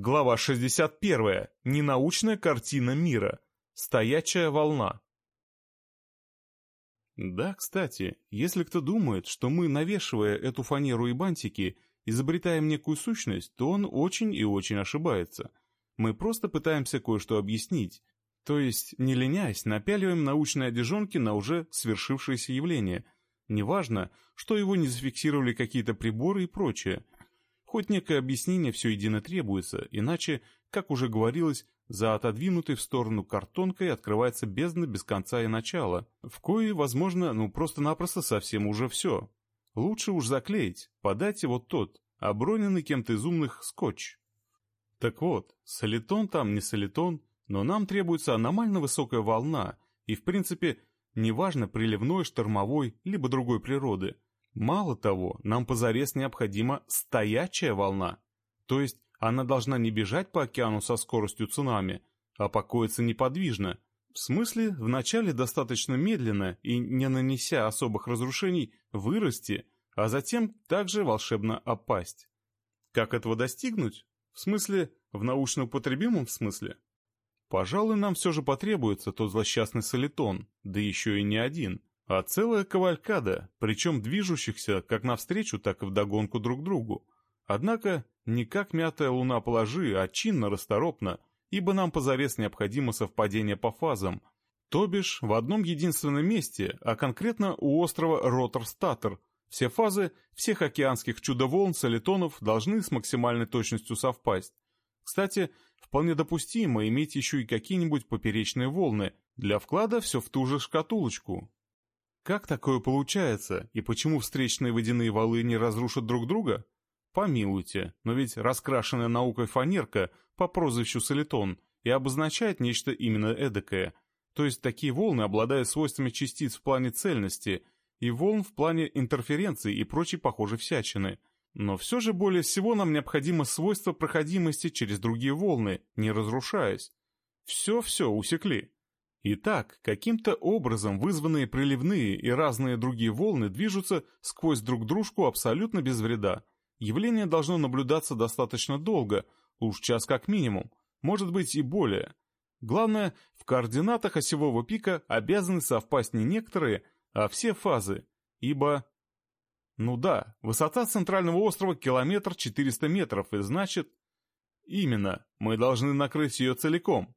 Глава 61. Ненаучная картина мира. Стоячая волна. Да, кстати, если кто думает, что мы, навешивая эту фанеру и бантики, изобретаем некую сущность, то он очень и очень ошибается. Мы просто пытаемся кое-что объяснить, то есть, не ленясь, напяливаем научные одежонки на уже свершившееся явление. Неважно, что его не зафиксировали какие-то приборы и прочее – Хоть некое объяснение все едино требуется, иначе, как уже говорилось, за отодвинутой в сторону картонкой открывается бездна без конца и начала, в кои, возможно, ну просто-напросто совсем уже все. Лучше уж заклеить, подайте вот тот, оброненный кем-то из умных скотч. Так вот, солитон там не солитон, но нам требуется аномально высокая волна, и в принципе, неважно приливной, штормовой, либо другой природы – Мало того, нам позарез необходима стоячая волна, то есть она должна не бежать по океану со скоростью цунами, а покоиться неподвижно, в смысле вначале достаточно медленно и, не нанеся особых разрушений, вырасти, а затем также волшебно опасть. Как этого достигнуть? В смысле, в научно-употребимом смысле? Пожалуй, нам все же потребуется тот злосчастный солитон, да еще и не один – а целая кавалькада, причем движущихся как навстречу, так и вдогонку друг другу. Однако не как мятая луна положи, а чинно, расторопно, ибо нам позарез необходимо совпадение по фазам, то бишь в одном единственном месте, а конкретно у острова Роттерстаттер, все фазы всех океанских чудо-волн солитонов должны с максимальной точностью совпасть. Кстати, вполне допустимо иметь еще и какие-нибудь поперечные волны, для вклада все в ту же шкатулочку, как такое получается, и почему встречные водяные валы не разрушат друг друга? Помилуйте, но ведь раскрашенная наукой фанерка по прозвищу солитон и обозначает нечто именно эдакое. То есть такие волны обладают свойствами частиц в плане цельности и волн в плане интерференции и прочей похожей всячины. Но все же более всего нам необходимо свойство проходимости через другие волны, не разрушаясь. Все-все усекли. Итак, каким-то образом вызванные приливные и разные другие волны движутся сквозь друг дружку абсолютно без вреда. Явление должно наблюдаться достаточно долго, уж час как минимум, может быть и более. Главное, в координатах осевого пика обязаны совпасть не некоторые, а все фазы, ибо... Ну да, высота центрального острова километр 400 метров, и значит... Именно, мы должны накрыть ее целиком,